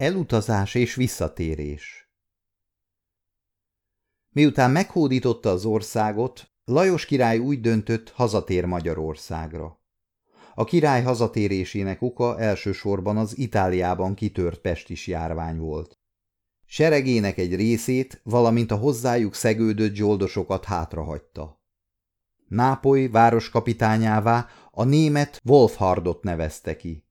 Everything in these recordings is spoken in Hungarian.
Elutazás és visszatérés Miután meghódította az országot, Lajos király úgy döntött, hazatér Magyarországra. A király hazatérésének oka elsősorban az Itáliában kitört pestis járvány volt. Seregének egy részét, valamint a hozzájuk szegődött zsoldosokat hátrahagyta. Nápoly városkapitányává a német Wolfhardot nevezte ki.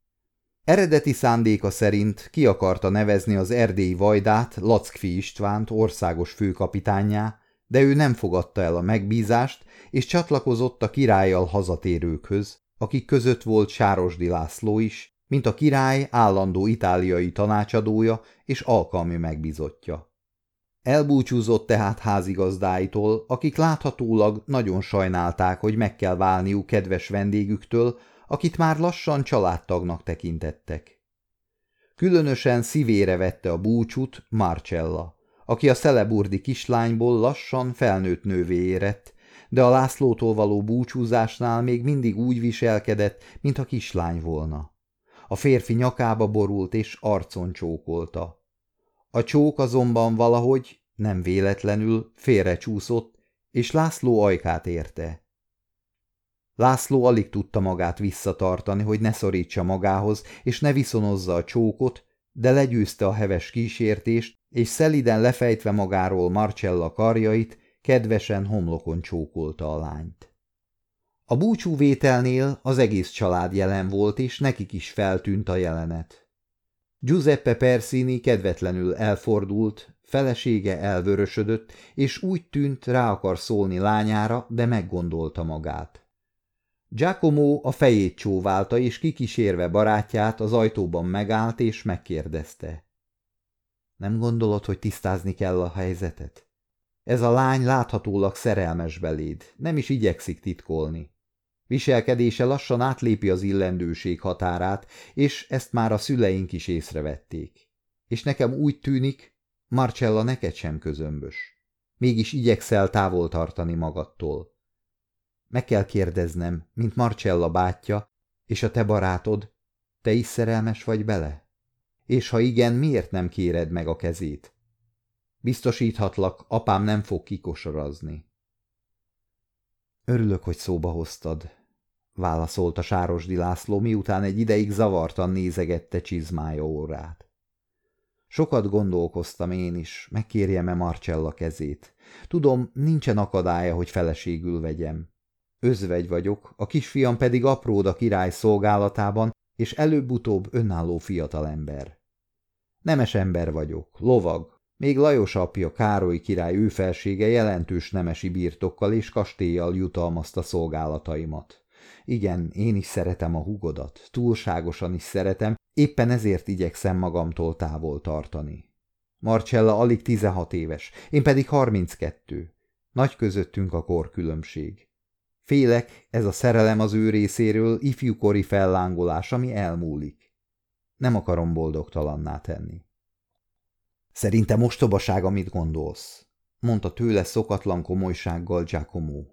Eredeti szándéka szerint ki akarta nevezni az erdélyi vajdát Lackfi Istvánt országos főkapitányá, de ő nem fogadta el a megbízást, és csatlakozott a királlyal hazatérőkhöz, akik között volt Sárosdi László is, mint a király állandó itáliai tanácsadója és alkalmi megbízottja. Elbúcsúzott tehát házigazdáitól, akik láthatólag nagyon sajnálták, hogy meg kell válniuk kedves vendégüktől, akit már lassan családtagnak tekintettek. Különösen szívére vette a búcsút Marcella, aki a szeleburdi kislányból lassan felnőtt nővé érett, de a Lászlótól való búcsúzásnál még mindig úgy viselkedett, mint a kislány volna. A férfi nyakába borult és arcon csókolta. A csók azonban valahogy, nem véletlenül, félrecsúszott, és László ajkát érte. László alig tudta magát visszatartani, hogy ne szorítsa magához, és ne viszonozza a csókot, de legyőzte a heves kísértést, és szeliden lefejtve magáról Marcella karjait, kedvesen homlokon csókolta a lányt. A búcsúvételnél az egész család jelen volt, és nekik is feltűnt a jelenet. Giuseppe Persini kedvetlenül elfordult, felesége elvörösödött, és úgy tűnt, rá akar szólni lányára, de meggondolta magát. Giacomo a fejét csóválta, és kikísérve barátját az ajtóban megállt, és megkérdezte. Nem gondolod, hogy tisztázni kell a helyzetet? Ez a lány láthatólag szerelmes beléd, nem is igyekszik titkolni. Viselkedése lassan átlépi az illendőség határát, és ezt már a szüleink is észrevették. És nekem úgy tűnik, Marcella neked sem közömbös. Mégis igyekszel távol tartani magadtól. Meg kell kérdeznem, mint Marcella bátyja, és a te barátod, te is szerelmes vagy bele? És ha igen, miért nem kéred meg a kezét? Biztosíthatlak, apám nem fog kikosorazni. Örülök, hogy szóba hoztad, válaszolta Sárosdi László, miután egy ideig zavartan nézegette csizmája órát. Sokat gondolkoztam én is, megkérjem-e Marcella kezét. Tudom, nincsen akadálya, hogy feleségül vegyem. Özvegy vagyok, a kisfiam pedig apród a király szolgálatában, és előbb-utóbb önálló fiatalember. Nemes ember vagyok, lovag, még Lajos apja Károly király őfelsége jelentős nemesi birtokkal és kastélyjal jutalmazta szolgálataimat. Igen, én is szeretem a hugodat, túlságosan is szeretem, éppen ezért igyekszem magamtól távol tartani. Marcella alig 16 éves, én pedig 32. Nagy közöttünk a korkülönbség. Félek, ez a szerelem az ő részéről ifjúkori fellángolás, ami elmúlik. Nem akarom boldogtalanná tenni. Szerintem mostobaság, amit gondolsz, mondta tőle szokatlan komolysággal Giacomo.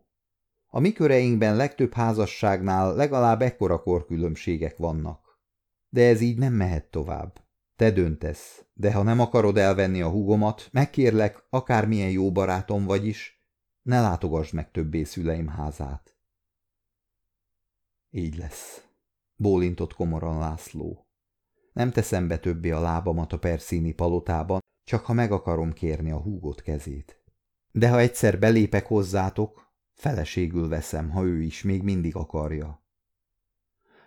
A mi köreinkben legtöbb házasságnál legalább ekkora korkülönbségek vannak. De ez így nem mehet tovább. Te döntesz, de ha nem akarod elvenni a hugomat, megkérlek, akármilyen jó barátom vagy is, ne látogass meg többé szüleim házát. Így lesz, bólintott komoran László. Nem teszem be többé a lábamat a perszíni palotában, csak ha meg akarom kérni a húgott kezét. De ha egyszer belépek hozzátok, feleségül veszem, ha ő is még mindig akarja.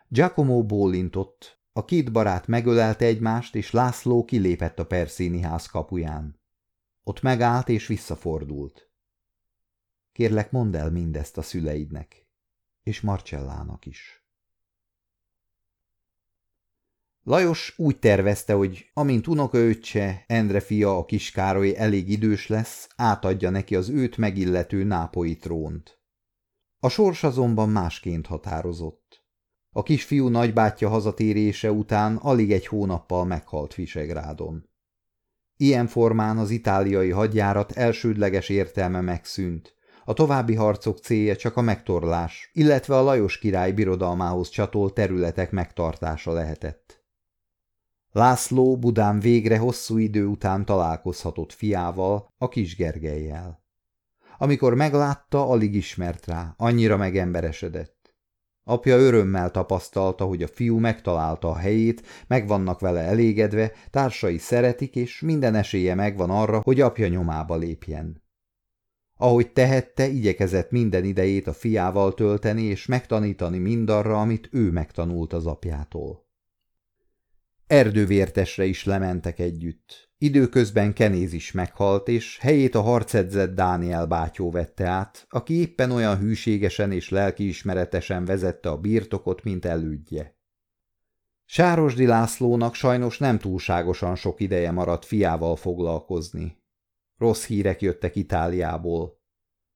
Giacomo bólintott, a két barát megölelte egymást, és László kilépett a Perszíni ház kapuján. Ott megállt és visszafordult. Kérlek, mondd el mindezt a szüleidnek, és Marcellának is. Lajos úgy tervezte, hogy amint unokaöccse, Endre fia, a kiskároly elég idős lesz, átadja neki az őt megillető nápoi trónt. A sors azonban másként határozott. A kisfiú nagybátyja hazatérése után alig egy hónappal meghalt Visegrádon. Ilyen formán az itáliai hadjárat elsődleges értelme megszűnt, a további harcok célja csak a megtorlás, illetve a Lajos király birodalmához csatolt területek megtartása lehetett. László Budán végre hosszú idő után találkozhatott fiával, a kis. Amikor meglátta, alig ismert rá, annyira megemberesedett. Apja örömmel tapasztalta, hogy a fiú megtalálta a helyét, meg vannak vele elégedve, társai szeretik, és minden esélye megvan arra, hogy apja nyomába lépjen. Ahogy tehette, igyekezett minden idejét a fiával tölteni és megtanítani mindarra, amit ő megtanult az apjától. Erdővértesre is lementek együtt. Időközben Kenéz is meghalt, és helyét a harcedzett Dániel bátyó vette át, aki éppen olyan hűségesen és lelkiismeretesen vezette a birtokot, mint elődje. Sárosdi Lászlónak sajnos nem túlságosan sok ideje maradt fiával foglalkozni. Rossz hírek jöttek Itáliából.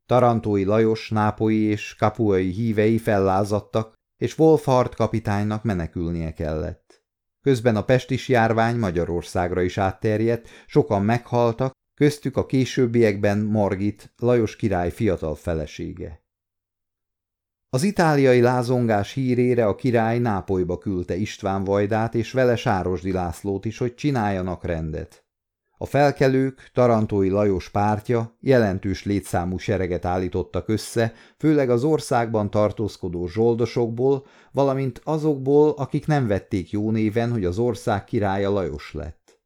Tarantói Lajos, nápoi és kapuai hívei fellázadtak, és Wolfhard kapitánynak menekülnie kellett. Közben a pestis járvány Magyarországra is átterjedt, sokan meghaltak, köztük a későbbiekben Margit, Lajos király fiatal felesége. Az itáliai lázongás hírére a király Nápolyba küldte István Vajdát és vele Sárosdi Lászlót is, hogy csináljanak rendet. A felkelők, Tarantói Lajos pártja jelentős létszámú sereget állítottak össze, főleg az országban tartózkodó zsoldosokból, valamint azokból, akik nem vették jó néven, hogy az ország királya Lajos lett.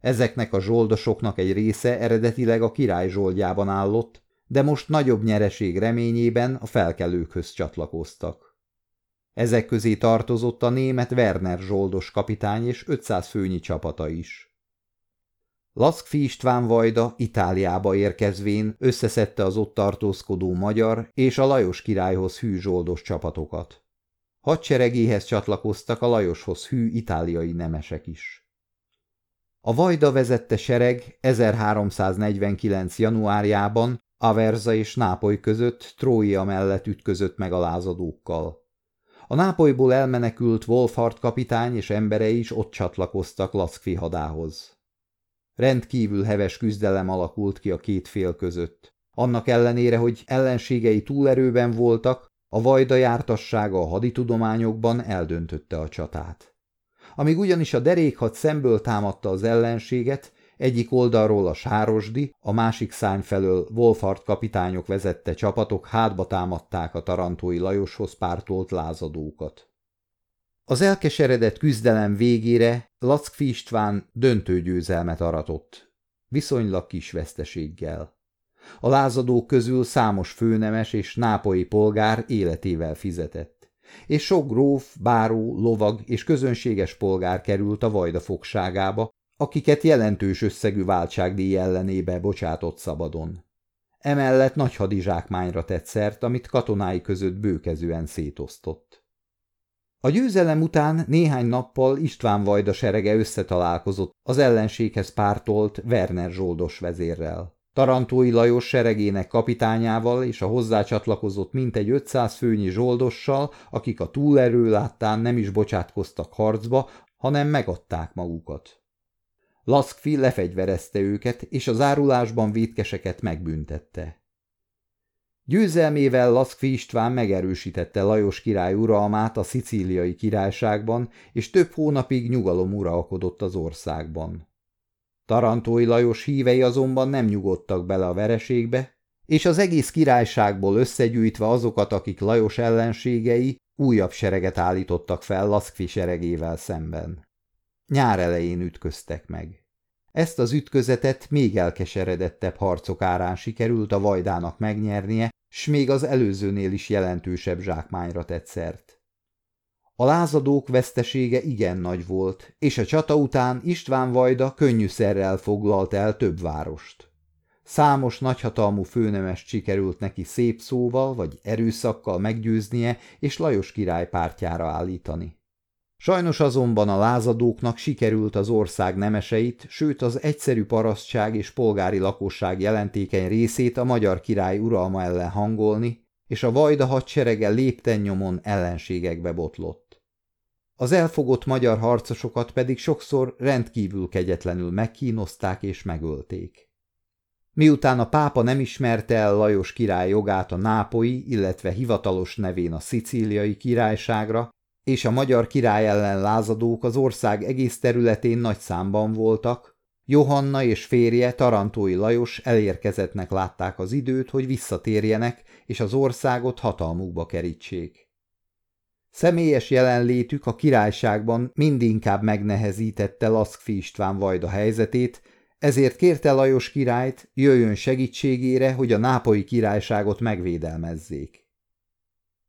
Ezeknek a zsoldosoknak egy része eredetileg a király zsoldjában állott, de most nagyobb nyereség reményében a felkelőkhöz csatlakoztak. Ezek közé tartozott a német Werner zsoldos kapitány és 500 főnyi csapata is. Laszkfi István Vajda Itáliába érkezvén összeszedte az ott tartózkodó magyar és a Lajos királyhoz hű zsoldos csapatokat. Hadseregéhez csatlakoztak a Lajoshoz hű itáliai nemesek is. A Vajda vezette sereg 1349. januárjában Averza és Nápoly között Tróia mellett ütközött meg a lázadókkal. A Nápolyból elmenekült Wolfhard kapitány és emberei is ott csatlakoztak Laszkfi hadához. Rendkívül heves küzdelem alakult ki a két fél között. Annak ellenére, hogy ellenségei túlerőben voltak, a vajda jártassága a haditudományokban eldöntötte a csatát. Amíg ugyanis a derékhad szemből támadta az ellenséget, egyik oldalról a Sárosdi, a másik szány felől Wolfhard kapitányok vezette csapatok hátba támadták a tarantói Lajoshoz pártolt lázadókat. Az elkeseredett küzdelem végére Lackfi István döntő győzelmet aratott, viszonylag kis veszteséggel. A lázadók közül számos főnemes és nápolyi polgár életével fizetett, és sok gróf, báró, lovag és közönséges polgár került a vajda fogságába, akiket jelentős összegű váltságdíj ellenébe bocsátott szabadon. Emellett nagy hadizsákmányra tett szert, amit katonái között bőkezően szétosztott. A győzelem után néhány nappal István Vajda serege összetalálkozott az ellenséghez pártolt Werner Zsoldos vezérrel. Tarantói Lajos seregének kapitányával és a hozzácsatlakozott mintegy 500 főnyi zsoldossal, akik a túlerő láttán nem is bocsátkoztak harcba, hanem megadták magukat. Laszkfi lefegyverezte őket, és az árulásban vétkeseket megbüntette. Győzelmével Laszkfi István megerősítette Lajos király uralmát a szicíliai királyságban, és több hónapig nyugalom uralkodott az országban. Tarantói Lajos hívei azonban nem nyugodtak bele a vereségbe, és az egész királyságból összegyűjtve azokat, akik Lajos ellenségei, újabb sereget állítottak fel Laszkfi seregével szemben. Nyár elején ütköztek meg. Ezt az ütközetet még elkeseredettebb harcok árán sikerült a vajdának megnyernie, s még az előzőnél is jelentősebb zsákmányra tett szert. A lázadók vesztesége igen nagy volt, és a csata után István Vajda könnyűszerrel foglalt el több várost. Számos nagyhatalmú főnemes sikerült neki szép szóval vagy erőszakkal meggyőznie és Lajos király pártjára állítani. Sajnos azonban a lázadóknak sikerült az ország nemeseit, sőt az egyszerű parasztság és polgári lakosság jelentékeny részét a magyar király uralma ellen hangolni, és a vajda hadserege lépten nyomon ellenségekbe botlott. Az elfogott magyar harcosokat pedig sokszor rendkívül kegyetlenül megkínozták és megölték. Miután a pápa nem ismerte el Lajos király jogát a nápoi, illetve hivatalos nevén a szicíliai királyságra, és a magyar király ellen lázadók az ország egész területén nagy számban voltak, Johanna és férje Tarantói Lajos elérkezettnek látták az időt, hogy visszatérjenek, és az országot hatalmukba kerítsék. Személyes jelenlétük a királyságban mindinkább megnehezítette Laszkfi István Vajda helyzetét, ezért kérte Lajos királyt, jöjjön segítségére, hogy a nápolyi királyságot megvédelmezzék.